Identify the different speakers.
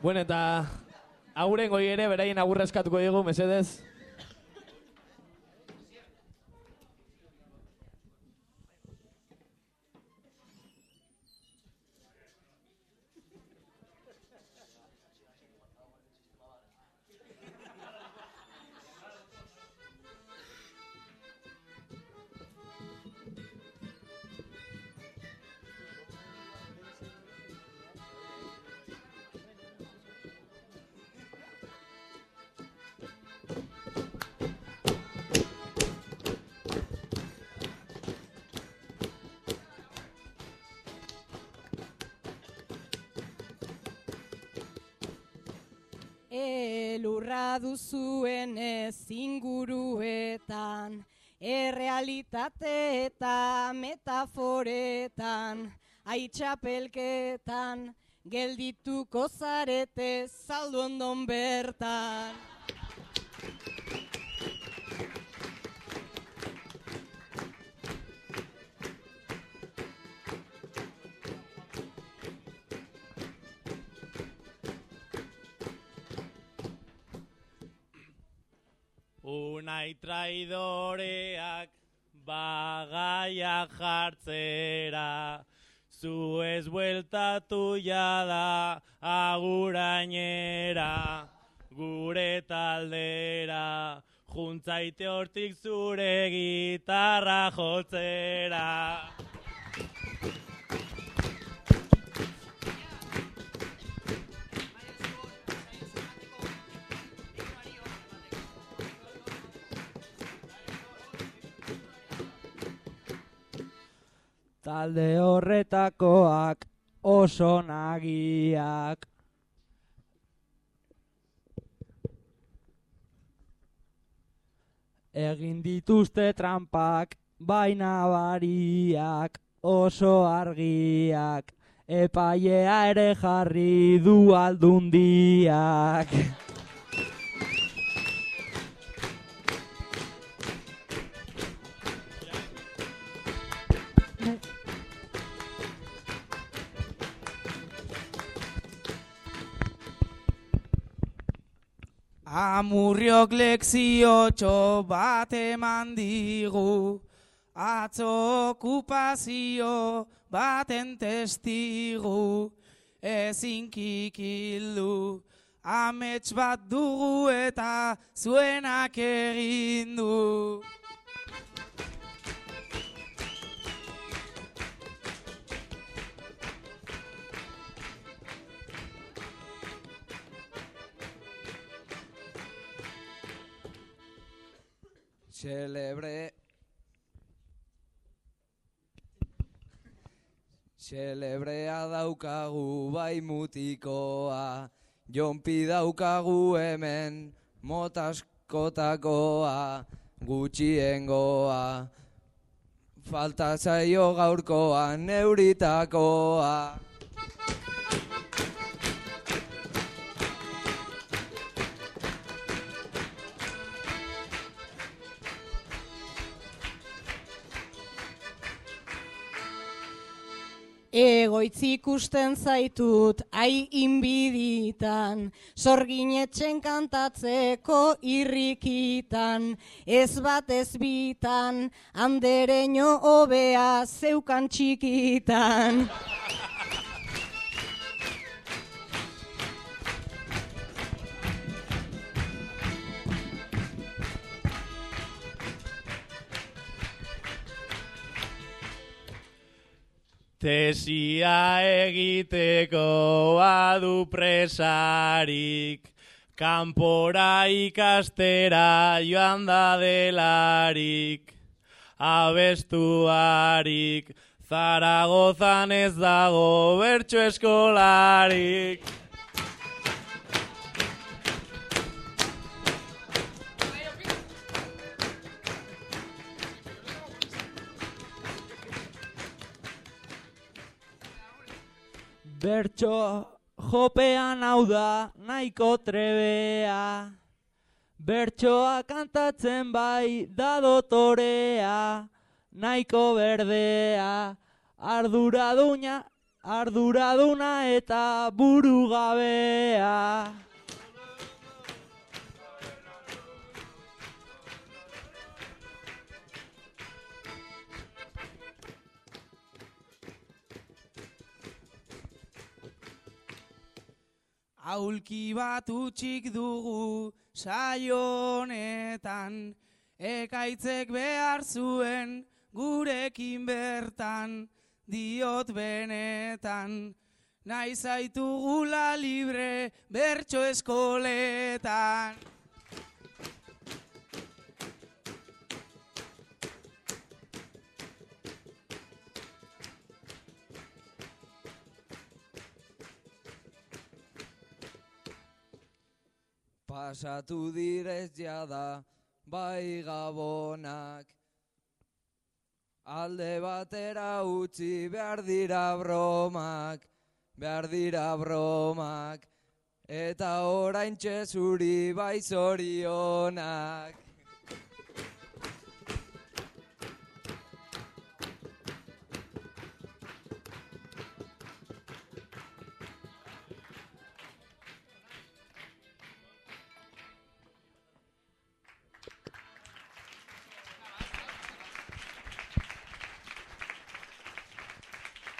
Speaker 1: Bueno, eta aguren goi ere, beraien agurra eskatuko digu, mesedez.
Speaker 2: Elurra duzuen ez inguruetan, errealitate eta metaforetan, aitxapelketan, geldituko zarete saldu ondon bertan.
Speaker 3: Unai traidoreak bagaia jartzera, zu ez bueltatu jada agurainera, gure taldera, juntzaite hortik zure gitarra jotzera.
Speaker 4: Talde horretakoak oso nagiak. Egin dituzte trampak, baina bariak, oso argiak. Epailea ere jarri du aldundiak.
Speaker 5: Amurriok lekziotxo bat eman digu, atzo okupazio baten testigu, ezin kikildu, amets bat dugu eta zuenak egin du.
Speaker 6: Celebre. Celebrea daukagu bai mutikoa Jonpi daukagu hemen motaskotakoa Gutxiengoa. Falta zaio gaurkoan neuritakoa
Speaker 2: Egoitz ikusten zaitut ai inbiditan, sorginetzen kantatzeko irrikitan, ez bat ez bitan, andereño hobea zeukan txikitan.
Speaker 3: Tesia egiteko badu presarik, kanpora ikastera joan da delarik, abestuarik, Zaragozan ez dago bertso eskolarik.
Speaker 4: Bertso jopean hau da nahiko trebea. Bertsoa kantatzen bai da dotorea, nahiko berdea, ardura duina, arduraduna eta burugabea.
Speaker 5: Aulki bat utxik dugu saionetan, ekaitzek behar zuen gurekin bertan, diot benetan. Nahi zaitu gula libre bertso eskoletan.
Speaker 6: Pasatu direz jada bai gabonak. Alde batera utzi behar dira bromak Behar dira bromak. Eta orain zuri bai zorionak